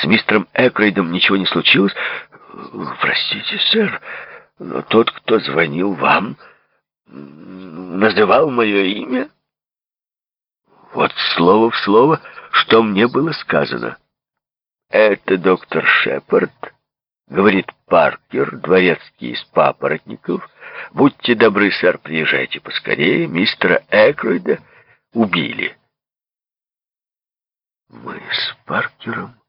С мистером Экрейдом ничего не случилось? Простите, сэр, но тот, кто звонил вам, называл мое имя? Вот слово в слово, что мне было сказано. Это доктор Шепард, говорит Паркер, дворецкий из папоротников. Будьте добры, сэр, приезжайте поскорее. Мистера Экройда убили. Мы с Паркером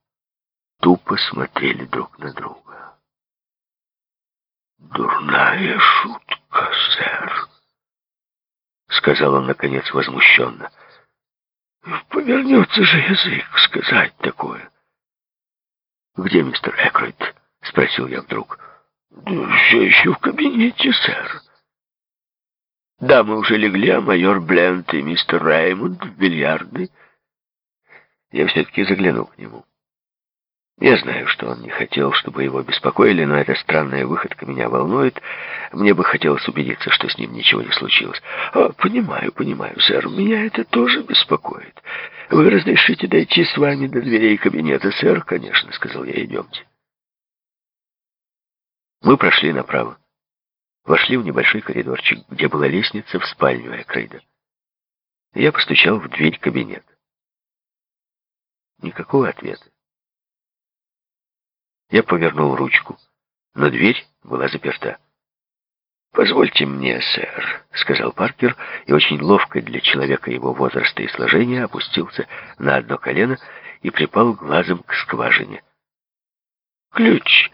тупо смотрели друг на друга. «Дурная шутка, сэр», — сказал он, наконец, возмущенно. «Повернется же язык сказать такое». «Где мистер Экройд?» — спросил я вдруг. «Все еще в кабинете, сэр». Дамы уже легли, а майор Бленд и мистер Реймонд в бильярдной. Я все-таки заглянул к нему. Я знаю, что он не хотел, чтобы его беспокоили, но эта странная выходка меня волнует. Мне бы хотелось убедиться, что с ним ничего не случилось. О, понимаю, понимаю, сэр, меня это тоже беспокоит. Вы разрешите дойти с вами до дверей кабинета, сэр? Конечно, сказал я, идемте. Мы прошли направо. Вошли в небольшой коридорчик, где была лестница в спальню Экрейда. Я постучал в дверь кабинета. Никакого ответа. Я повернул ручку, но дверь была заперта. «Позвольте мне, сэр», — сказал Паркер, и очень ловко для человека его возраста и сложения опустился на одно колено и припал глазом к скважине. «Ключ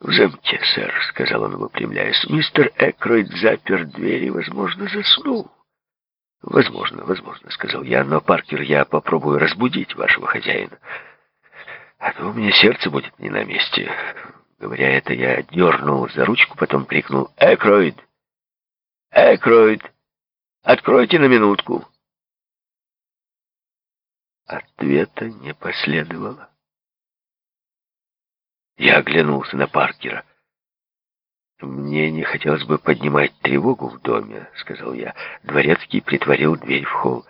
в замке, сэр», — сказал он, выпрямляясь. «Мистер Экройд запер дверь и, возможно, заснул». «Возможно, возможно», — сказал я, — «но, Паркер, я попробую разбудить вашего хозяина». А то у меня сердце будет не на месте. Говоря это, я дернул за ручку, потом крикнул «Экроид! Экроид! Откройте на минутку!» Ответа не последовало. Я оглянулся на Паркера. «Мне не хотелось бы поднимать тревогу в доме», — сказал я. Дворецкий притворил дверь в холл.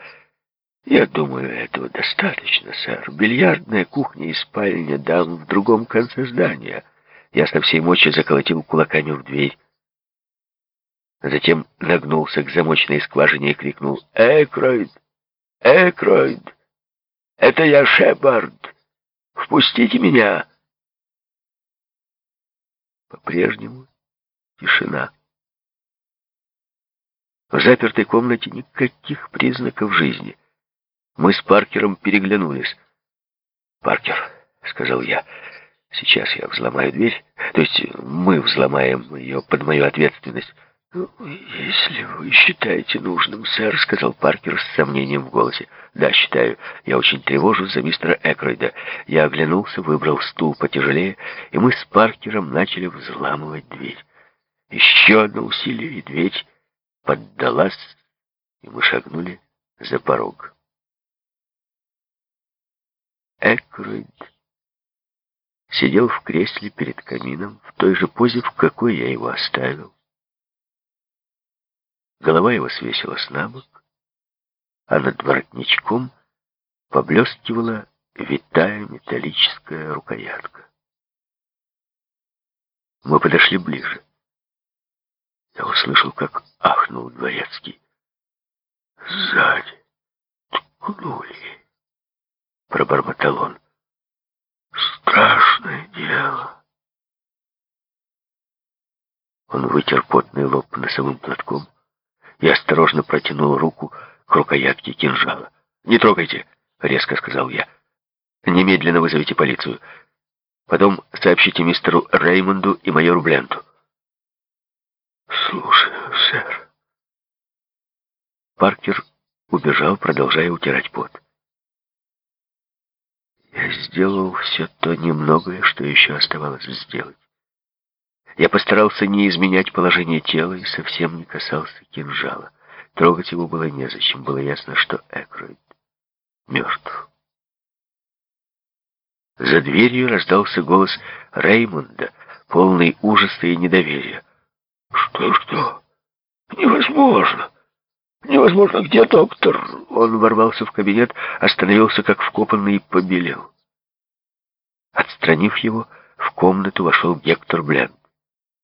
Я думаю, этого достаточно, сэр. Бильярдная кухня и спальня дам в другом конце здания. Я со всей мочи заколотил кулаками в дверь. Затем нагнулся к замочной скважине и крикнул «Экройд! Экройд! Это я, Шепард! Впустите меня!» По-прежнему тишина. В запертой комнате никаких признаков жизни. Мы с Паркером переглянулись. «Паркер», — сказал я, — «сейчас я взломаю дверь, то есть мы взломаем ее под мою ответственность». «Ну, «Если вы считаете нужным, сэр», — сказал Паркер с сомнением в голосе. «Да, считаю. Я очень тревожусь за мистера Экройда». Я оглянулся, выбрал стул потяжелее, и мы с Паркером начали взламывать дверь. Еще одно усилие, и дверь поддалась, и мы шагнули за порог. Экройд сидел в кресле перед камином в той же позе, в какой я его оставил. Голова его свесилась на бок, а над воротничком поблескивала витая металлическая рукоятка. Мы подошли ближе. Я услышал, как ахнул дворецкий. Сзади ткнули пробормотал он. Страшное дело. Он вытер потный лоб носовым платком и осторожно протянул руку к рукоятке кинжала. «Не трогайте!» — резко сказал я. «Немедленно вызовите полицию. Потом сообщите мистеру Реймонду и майору Бленту». «Слушаю, сэр». Паркер убежал, продолжая утирать пот. Сделал все то немногое, что еще оставалось сделать. Я постарался не изменять положение тела и совсем не касался кинжала. Трогать его было незачем. Было ясно, что Экройд мертв. За дверью раздался голос Реймонда, полный ужаса и недоверия. «Что-что? Невозможно! Невозможно! Где доктор?» Он ворвался в кабинет, остановился как вкопанный и побелел. От Отстранив его, в комнату вошел Гектор Блент.